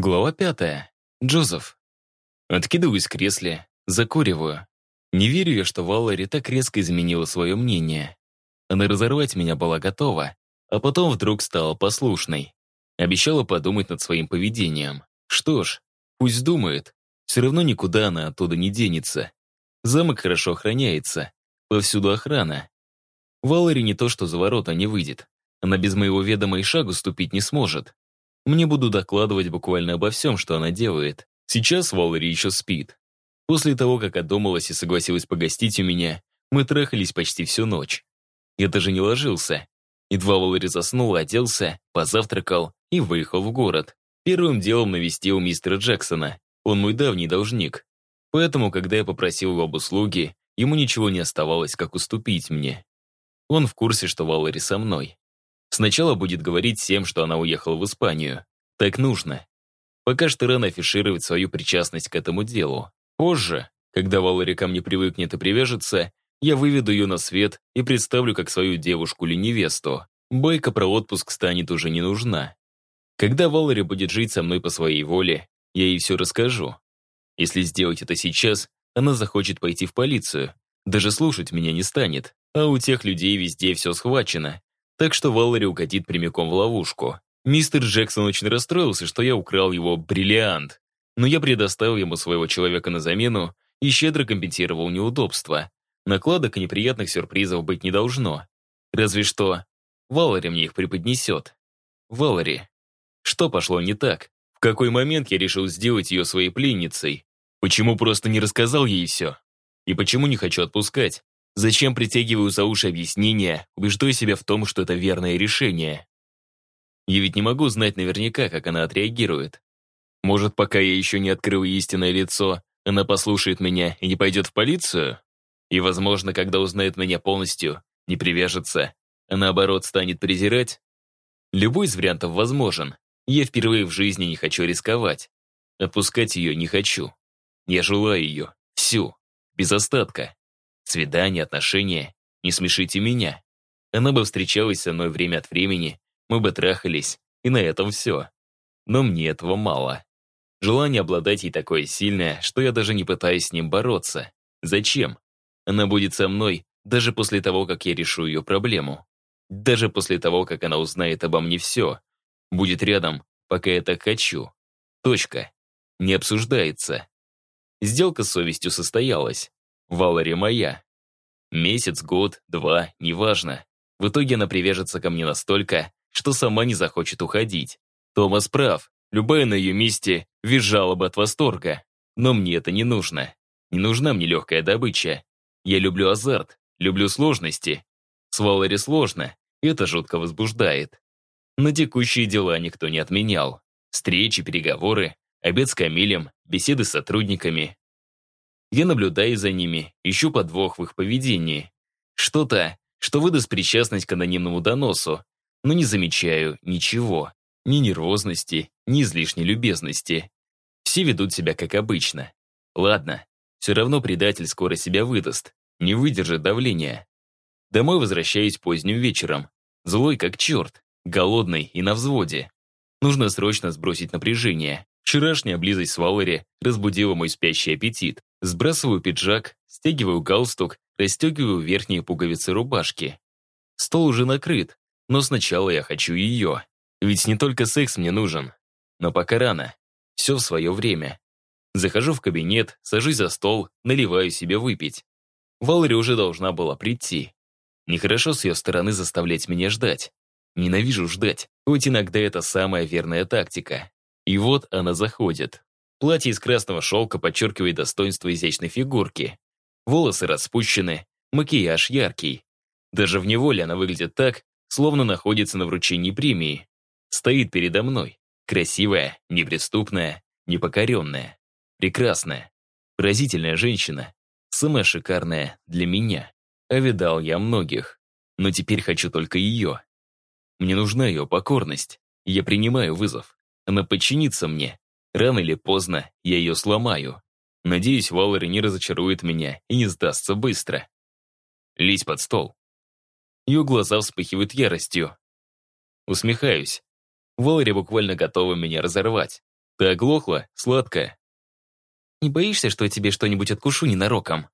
Глава пятая. Джозеф. Откидываюсь в кресле, закуриваю. Не верю я, что Валери так резко изменила свое мнение. Она разорвать меня была готова, а потом вдруг стала послушной. Обещала подумать над своим поведением. Что ж, пусть думает. Все равно никуда она оттуда не денется. Замок хорошо охраняется. Повсюду охрана. Валери не то что за ворота не выйдет. Она без моего ведома и шагу ступить не сможет. Мне буду докладывать буквально обо всем, что она делает. Сейчас Валери еще спит. После того, как отдумалась и согласилась погостить у меня, мы трахались почти всю ночь. Я даже не ложился. Едва Валери заснул, оделся, позавтракал и выехал в город. Первым делом навестил мистера Джексона. Он мой давний должник. Поэтому, когда я попросил его об услуге, ему ничего не оставалось, как уступить мне. Он в курсе, что Валери со мной. Сначала будет говорить всем, что она уехала в Испанию. Так нужно. Пока что рано афишировать свою причастность к этому делу. Позже, когда Валери ко мне привыкнет и привяжется, я выведу ее на свет и представлю как свою девушку или невесту. Байка про отпуск станет уже не нужна. Когда Валери будет жить со мной по своей воле, я ей все расскажу. Если сделать это сейчас, она захочет пойти в полицию. Даже слушать меня не станет. А у тех людей везде все схвачено. Так что Валери угодит прямиком в ловушку. Мистер Джексон очень расстроился, что я украл его бриллиант. Но я предоставил ему своего человека на замену и щедро компенсировал неудобства. Накладок и неприятных сюрпризов быть не должно. Разве что Валери мне их преподнесет. Валери. Что пошло не так? В какой момент я решил сделать ее своей пленницей? Почему просто не рассказал ей все? И почему не хочу отпускать? Зачем притягиваю за уши объяснения, убеждаю себя в том, что это верное решение? Я ведь не могу знать наверняка, как она отреагирует. Может, пока я еще не открыл истинное лицо, она послушает меня и не пойдет в полицию? И, возможно, когда узнает меня полностью, не привяжется, а наоборот станет презирать? Любой из вариантов возможен. Я впервые в жизни не хочу рисковать. Отпускать ее не хочу. Я желаю ее. Всю. Без остатка. Свидания, отношения. Не смешите меня. Она бы встречалась со мной время от времени, мы бы трахались, и на этом все. Но мне этого мало. Желание обладать ей такое сильное, что я даже не пытаюсь с ним бороться. Зачем? Она будет со мной, даже после того, как я решу ее проблему. Даже после того, как она узнает обо мне все. Будет рядом, пока я так хочу. Точка. Не обсуждается. Сделка с совестью состоялась. Валари моя. Месяц, год, два, неважно. В итоге она привяжется ко мне настолько, что сама не захочет уходить. Томас прав. Любая на ее месте визжала бы от восторга. Но мне это не нужно. Не нужна мне легкая добыча. Я люблю азарт, люблю сложности. С Валари сложно, это жутко возбуждает. Но текущие дела никто не отменял. Встречи, переговоры, обед с Камилем, беседы с сотрудниками. Я наблюдаю за ними, ищу подвох в их поведении. Что-то, что выдаст причастность к анонимному доносу, но не замечаю ничего. Ни нервозности, ни излишней любезности. Все ведут себя как обычно. Ладно, все равно предатель скоро себя выдаст, не выдержит давления. Домой возвращаюсь поздним вечером. Злой как черт, голодный и на взводе. Нужно срочно сбросить напряжение. Вчерашняя близость с Валери разбудила мой спящий аппетит. Сбрасываю пиджак, стягиваю галстук, расстегиваю верхние пуговицы рубашки. Стол уже накрыт, но сначала я хочу ее. Ведь не только секс мне нужен. Но пока рано. Все в свое время. Захожу в кабинет, сажусь за стол, наливаю себе выпить. Валери уже должна была прийти. Нехорошо с ее стороны заставлять меня ждать. Ненавижу ждать, хоть иногда это самая верная тактика. И вот она заходит. Платье из красного шелка подчеркивает достоинство изящной фигурки. Волосы распущены, макияж яркий. Даже в неволе она выглядит так, словно находится на вручении премии. Стоит передо мной. Красивая, неприступная, непокоренная. Прекрасная. Поразительная женщина. Самая шикарная для меня. А видал я многих. Но теперь хочу только ее. Мне нужна ее покорность. Я принимаю вызов. Она подчинится мне. Рано или поздно я ее сломаю. Надеюсь, Валери не разочарует меня и не сдастся быстро. Лезь под стол. Ее глаза вспыхивают яростью. Усмехаюсь. Валери буквально готова меня разорвать. Ты оглохла, сладкая?» «Не боишься, что я тебе что-нибудь откушу ненароком?»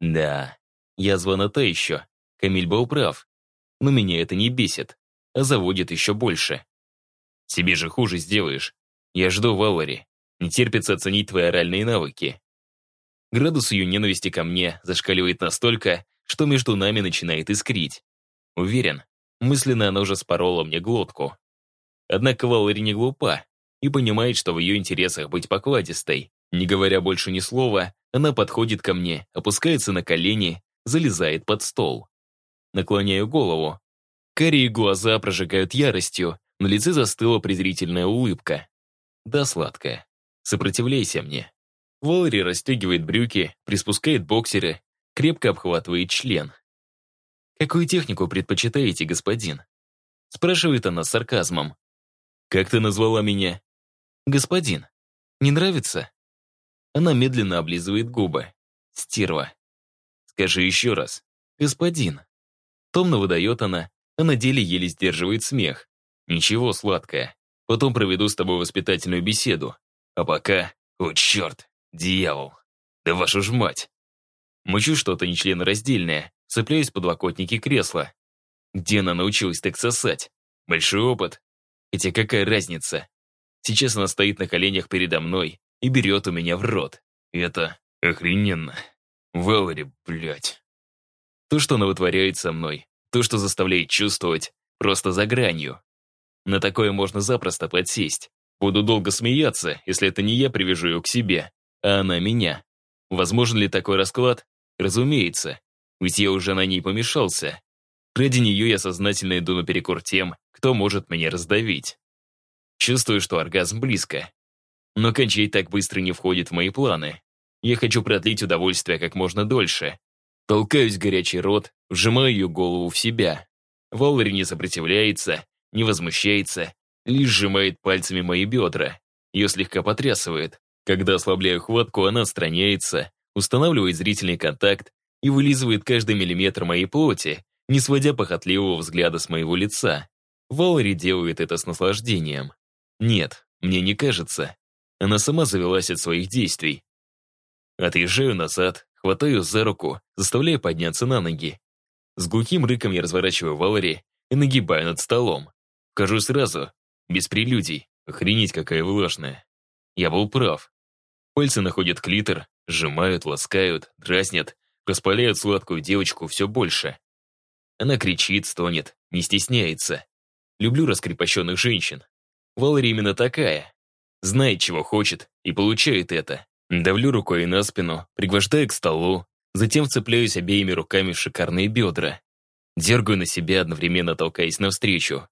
«Да, язва на та еще. Камиль был прав. Но меня это не бесит, а заводит еще больше. Тебе же хуже сделаешь. Я жду Валари. Не терпится оценить твои оральные навыки. Градус ее ненависти ко мне зашкаливает настолько, что между нами начинает искрить. Уверен, мысленно она уже спорола мне глотку. Однако Валари не глупа и понимает, что в ее интересах быть покладистой. Не говоря больше ни слова, она подходит ко мне, опускается на колени, залезает под стол. Наклоняю голову. Карие глаза прожигают яростью, на лице застыла презрительная улыбка. Да, сладкая. Сопротивляйся мне. Валери расстегивает брюки, приспускает боксеры, крепко обхватывает член. «Какую технику предпочитаете, господин?» Спрашивает она с сарказмом. «Как ты назвала меня?» «Господин. Не нравится?» Она медленно облизывает губы. «Стерва». «Скажи еще раз. Господин». Томно выдает она, а на деле еле сдерживает смех. «Ничего, сладкая. Потом проведу с тобой воспитательную беседу. А пока... О, черт! Дьявол! Да вашу ж мать!» Мучу что-то нечленораздельное, цепляюсь в подлокотники кресла. Где она научилась так сосать? Большой опыт. Хотя какая разница? Сейчас она стоит на коленях передо мной и берет у меня в рот. Это охрененно. Валери, блядь. То, что она вытворяет со мной, то, что заставляет чувствовать, просто за гранью. На такое можно запросто подсесть. Буду долго смеяться, если это не я привяжу ее к себе, а она меня. Возможен ли такой расклад? Разумеется. Ведь я уже на ней помешался. Ради нее я сознательно иду наперекор тем, кто может меня раздавить. Чувствую, что оргазм близко. Но кончать так быстро не входит в мои планы. Я хочу продлить удовольствие как можно дольше. Толкаюсь горячий рот, вжимаю ее голову в себя. Валери не сопротивляется, не возмущается, лишь сжимает пальцами мои бедра. Ее слегка потрясывает. Когда ослабляю хватку, она отстраняется, устанавливает зрительный контакт и вылизывает каждый миллиметр моей плоти, не сводя похотливого взгляда с моего лица. Валери делает это с наслаждением. Нет, мне не кажется. Она сама завелась от своих действий. Отъезжаю назад, хватаю за руку, заставляя подняться на ноги. С глухим рыком я разворачиваю Валери и нагибаю над столом. Скажу сразу, без прелюдий, охренеть какая влажная. Я был прав. Пальцы находят клитор, сжимают, ласкают, дразнят, распаляют сладкую девочку все больше. Она кричит, стонет, не стесняется. Люблю раскрепощенных женщин. Валери именно такая. Знает, чего хочет, и получает это. Давлю рукой на спину, пригвождаю к столу, затем вцепляюсь обеими руками в шикарные бедра. Дергаю на себя, одновременно толкаясь навстречу.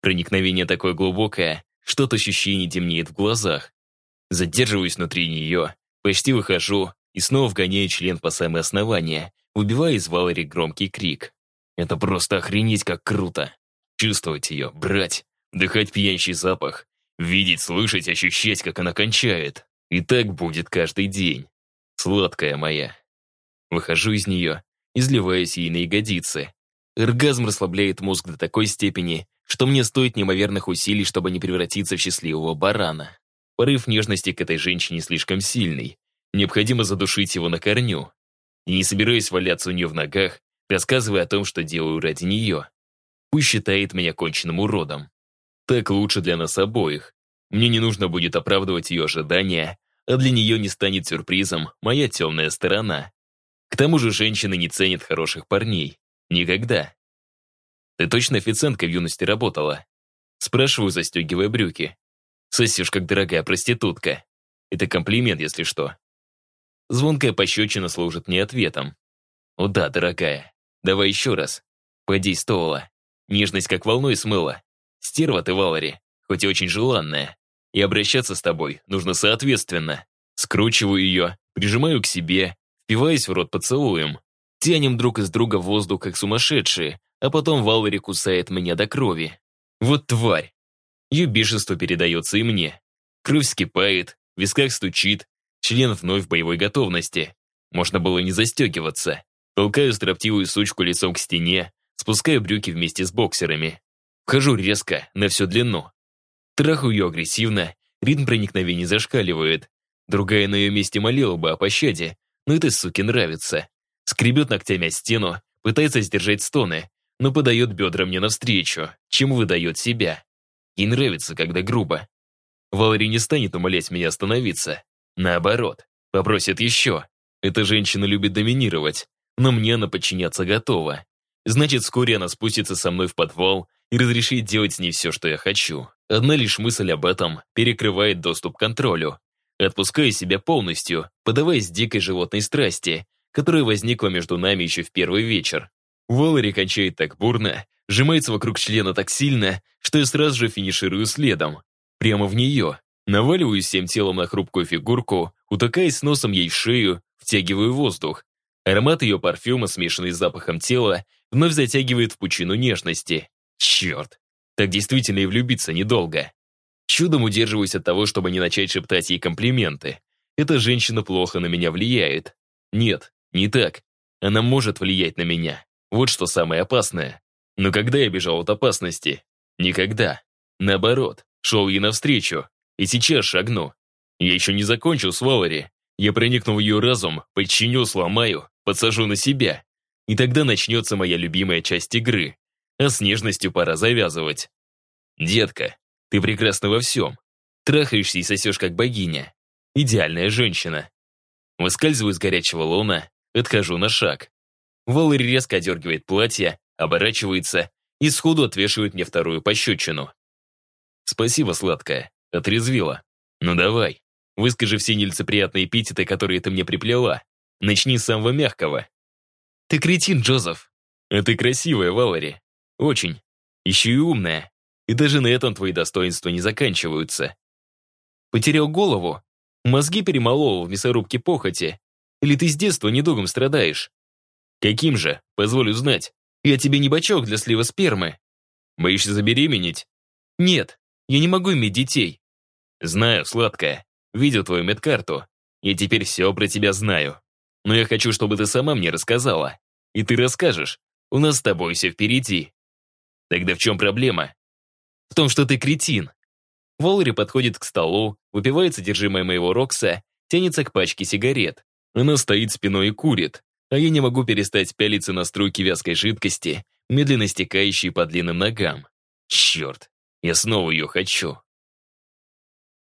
Проникновение такое глубокое, что от ощущений темнеет в глазах. Задерживаюсь внутри нее, почти выхожу и снова вгоняю член по самое основание, убивая из Валери громкий крик. Это просто охренеть как круто. Чувствовать ее, брать, вдыхать пьянчий запах, видеть, слышать, ощущать, как она кончает. И так будет каждый день. Сладкая моя. Выхожу из нее, изливаясь ей на ягодицы. Оргазм расслабляет мозг до такой степени, что мне стоит неимоверных усилий, чтобы не превратиться в счастливого барана. Порыв нежности к этой женщине слишком сильный. Необходимо задушить его на корню. И не собираюсь валяться у нее в ногах, рассказывая о том, что делаю ради нее. Пусть считает меня конченным уродом. Так лучше для нас обоих. Мне не нужно будет оправдывать ее ожидания, а для нее не станет сюрпризом моя темная сторона. К тому же женщины не ценят хороших парней. Никогда. Ты точно официанткой в юности работала? Спрашиваю, застегивая брюки. Сосешь, как дорогая проститутка. Это комплимент, если что. Звонкая пощечина служит мне ответом. О да, дорогая. Давай еще раз. Подействовала. Нежность как волной смыла. Стерва ты, Валари, хоть и очень желанная. И обращаться с тобой нужно соответственно. Скручиваю ее, прижимаю к себе, впиваясь в рот поцелуем. Тянем друг из друга воздух, как сумасшедшие, а потом Валери кусает меня до крови. Вот тварь. Ее бешенство передается и мне. Кровь вскипает, в висках стучит, член вновь в боевой готовности. Можно было не застегиваться. Толкаю строптивую сучку лицом к стене, спускаю брюки вместе с боксерами. Вхожу резко, на всю длину. Трахаю ее агрессивно, ритм проникновений зашкаливает. Другая на ее месте молила бы о пощаде, но этой суке нравится. Скребет ногтями о стену, пытается сдержать стоны, но подает бедра мне навстречу, чем выдает себя. Ей нравится, когда грубо. Валери не станет умолять меня остановиться. Наоборот, попросит еще. Эта женщина любит доминировать, но мне она подчиняться готова. Значит, вскоре она спустится со мной в подвал и разрешит делать с ней все, что я хочу. Одна лишь мысль об этом перекрывает доступ к контролю. Отпускаю себя полностью, подаваясь дикой животной страсти, которая возникла между нами еще в первый вечер. Валери кончает так бурно, сжимается вокруг члена так сильно, что я сразу же финиширую следом. Прямо в нее. Наваливаюсь всем телом на хрупкую фигурку, утыкаясь носом ей в шею, втягиваю воздух. Аромат ее парфюма, смешанный с запахом тела, вновь затягивает в пучину нежности. Черт, так действительно и влюбиться недолго. Чудом удерживаюсь от того, чтобы не начать шептать ей комплименты. Эта женщина плохо на меня влияет. Нет, не так. Она может влиять на меня. Вот что самое опасное. Но когда я бежал от опасности? Никогда. Наоборот, шел ей навстречу. И сейчас шагну. Я еще не закончил с Валери. Я проникну в ее разум, подчиню, сломаю, подсажу на себя. И тогда начнется моя любимая часть игры а с нежностью пора завязывать. Детка, ты прекрасна во всем. Трахаешься и сосешь как богиня. Идеальная женщина. Выскальзываю из горячего лона, отхожу на шаг. Валери резко одергивает платье, оборачивается и сходу отвешивает мне вторую пощечину. Спасибо, сладкая, отрезвила. Ну давай, выскажи все нелицеприятные эпитеты, которые ты мне приплела. Начни с самого мягкого. Ты кретин, Джозеф. А ты красивая, Валери. Очень. Еще и умная. И даже на этом твои достоинства не заканчиваются. Потерял голову? Мозги перемолол в мясорубке похоти? Или ты с детства недугом страдаешь? Каким же? Позволю знать. Я тебе не бачок для слива спермы. Боишься забеременеть? Нет, я не могу иметь детей. Знаю, сладкая. Видел твою медкарту. Я теперь все про тебя знаю. Но я хочу, чтобы ты сама мне рассказала. И ты расскажешь. У нас с тобой все впереди. Тогда в чем проблема? В том, что ты кретин. Волри подходит к столу, выпивает содержимое моего Рокса, тянется к пачке сигарет. Она стоит спиной и курит, а я не могу перестать пялиться на струйки вязкой жидкости, медленно стекающей по длинным ногам. Черт, я снова ее хочу.